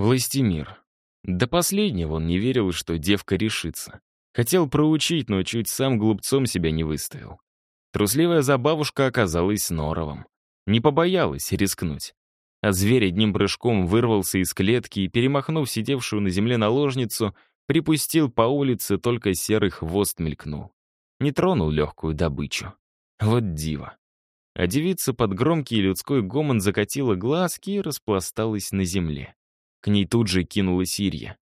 Властимир. До последнего он не верил, что девка решится. Хотел проучить, но чуть сам глупцом себя не выставил. Трусливая забавушка оказалась норовом. Не побоялась рискнуть. А зверь одним прыжком вырвался из клетки и, перемахнув сидевшую на земле наложницу, припустил по улице, только серый хвост мелькнул. Не тронул легкую добычу. Вот диво. А девица под громкий людской гомон закатила глазки и распласталась на земле. К ней тут же кинулась Ирья.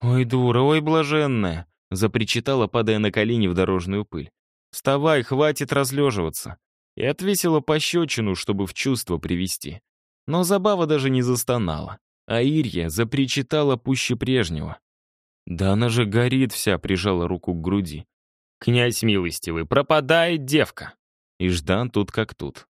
«Ой, дура, ой, блаженная!» — запричитала, падая на колени в дорожную пыль. «Вставай, хватит разлеживаться!» И отвесила пощечину, чтобы в чувство привести. Но забава даже не застонала, а Ирья запричитала пуще прежнего. «Да она же горит вся!» — прижала руку к груди. «Князь милостивый, пропадает девка!» И Ждан тут как тут.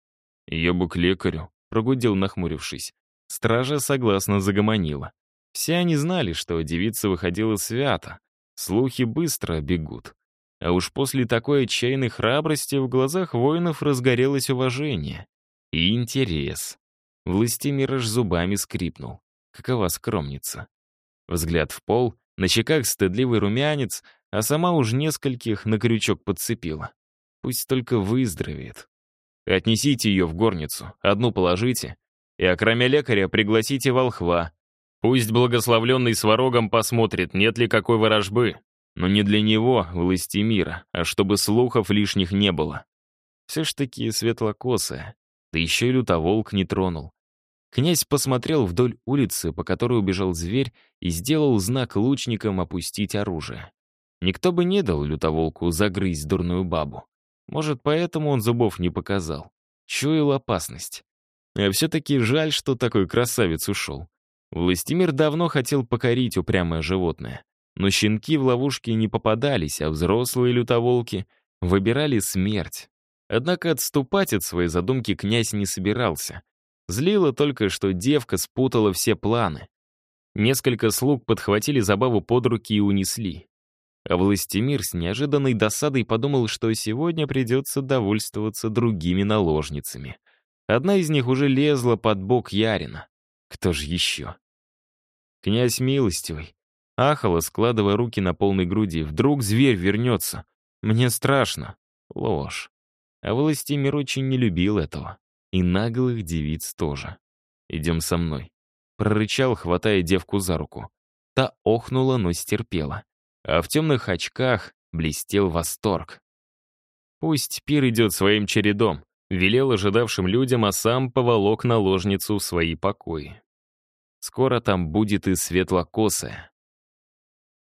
«Я бы к лекарю», — прогудел, нахмурившись. Стража согласно загомонила. Все они знали, что девица выходила свято. Слухи быстро бегут. А уж после такой отчаянной храбрости в глазах воинов разгорелось уважение. И интерес. Властимир аж зубами скрипнул. Какова скромница. Взгляд в пол, на щеках стыдливый румянец, а сама уж нескольких на крючок подцепила. Пусть только выздоровеет. Отнесите ее в горницу, одну положите, и, окромя лекаря, пригласите волхва. Пусть благословленный сварогом посмотрит, нет ли какой ворожбы. Но не для него, власти мира, а чтобы слухов лишних не было. Все ж таки светлокосая, да еще и лютоволк не тронул. Князь посмотрел вдоль улицы, по которой убежал зверь, и сделал знак лучникам опустить оружие. Никто бы не дал лютоволку загрызть дурную бабу. Может, поэтому он зубов не показал. Чуял опасность. А все-таки жаль, что такой красавец ушел. Властимир давно хотел покорить упрямое животное. Но щенки в ловушке не попадались, а взрослые лютоволки выбирали смерть. Однако отступать от своей задумки князь не собирался. Злило только, что девка спутала все планы. Несколько слуг подхватили забаву под руки и унесли. А Властимир с неожиданной досадой подумал, что сегодня придется довольствоваться другими наложницами. Одна из них уже лезла под бок Ярина. Кто же еще? Князь милостивый. Ахала, складывая руки на полной груди. Вдруг зверь вернется. Мне страшно. Ложь. А Властимир очень не любил этого. И наглых девиц тоже. «Идем со мной», — прорычал, хватая девку за руку. Та охнула, но стерпела а в темных очках блестел восторг. «Пусть пир идет своим чередом», — велел ожидавшим людям, а сам поволок наложницу в свои покои. Скоро там будет и светлокосая.